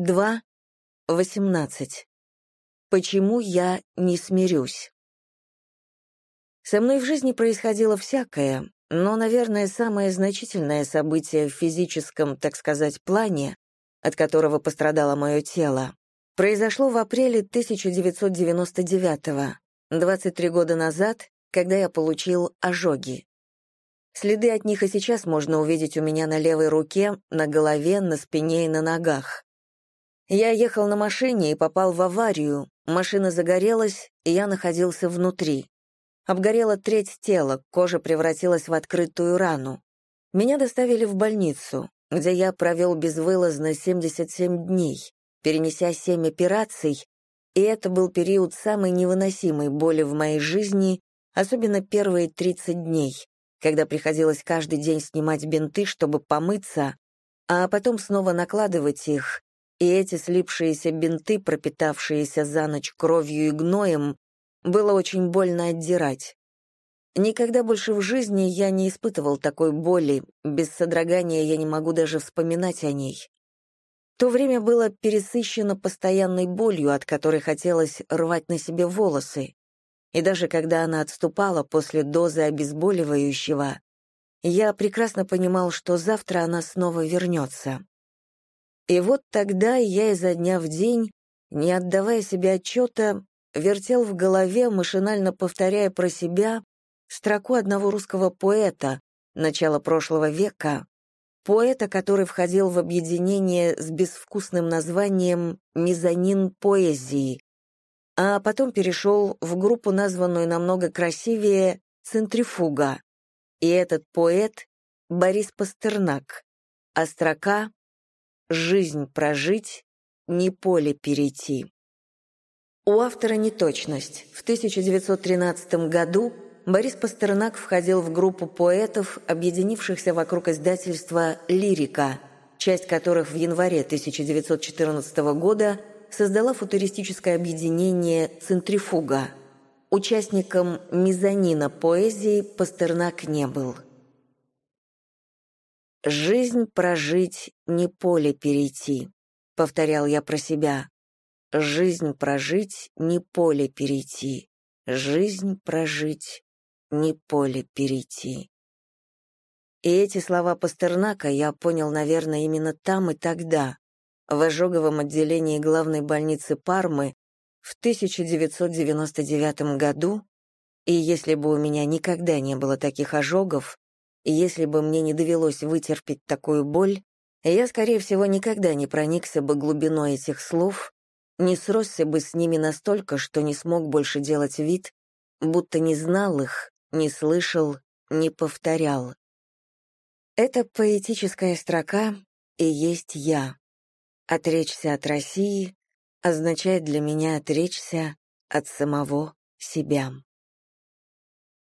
2.18. Почему я не смирюсь? Со мной в жизни происходило всякое, но, наверное, самое значительное событие в физическом, так сказать, плане, от которого пострадало мое тело, произошло в апреле 1999 23 года назад, когда я получил ожоги. Следы от них и сейчас можно увидеть у меня на левой руке, на голове, на спине и на ногах. Я ехал на машине и попал в аварию, машина загорелась, и я находился внутри. Обгорела треть тела, кожа превратилась в открытую рану. Меня доставили в больницу, где я провел безвылазно 77 дней, перенеся 7 операций, и это был период самой невыносимой боли в моей жизни, особенно первые 30 дней, когда приходилось каждый день снимать бинты, чтобы помыться, а потом снова накладывать их, и эти слипшиеся бинты, пропитавшиеся за ночь кровью и гноем, было очень больно отдирать. Никогда больше в жизни я не испытывал такой боли, без содрогания я не могу даже вспоминать о ней. То время было пересыщено постоянной болью, от которой хотелось рвать на себе волосы. И даже когда она отступала после дозы обезболивающего, я прекрасно понимал, что завтра она снова вернется. И вот тогда я изо дня в день, не отдавая себе отчета, вертел в голове, машинально повторяя про себя строку одного русского поэта начала прошлого века, поэта, который входил в объединение с безвкусным названием «Мезонин поэзии», а потом перешел в группу, названную намного красивее «Центрифуга». И этот поэт — Борис Пастернак, а строка «Жизнь прожить, не поле перейти». У автора неточность. В 1913 году Борис Пастернак входил в группу поэтов, объединившихся вокруг издательства «Лирика», часть которых в январе 1914 года создала футуристическое объединение «Центрифуга». Участником мезонина поэзии Пастернак не был. «Жизнь прожить, не поле перейти», — повторял я про себя. Жизнь прожить, не поле перейти. Жизнь прожить, не поле перейти. И эти слова Пастернака я понял, наверное, именно там и тогда, в ожоговом отделении главной больницы Пармы в 1999 году, и если бы у меня никогда не было таких ожогов, если бы мне не довелось вытерпеть такую боль, я, скорее всего, никогда не проникся бы глубиной этих слов не сросся бы с ними настолько, что не смог больше делать вид, будто не знал их, не слышал, не повторял. Эта поэтическая строка и есть я. Отречься от России означает для меня отречься от самого себя.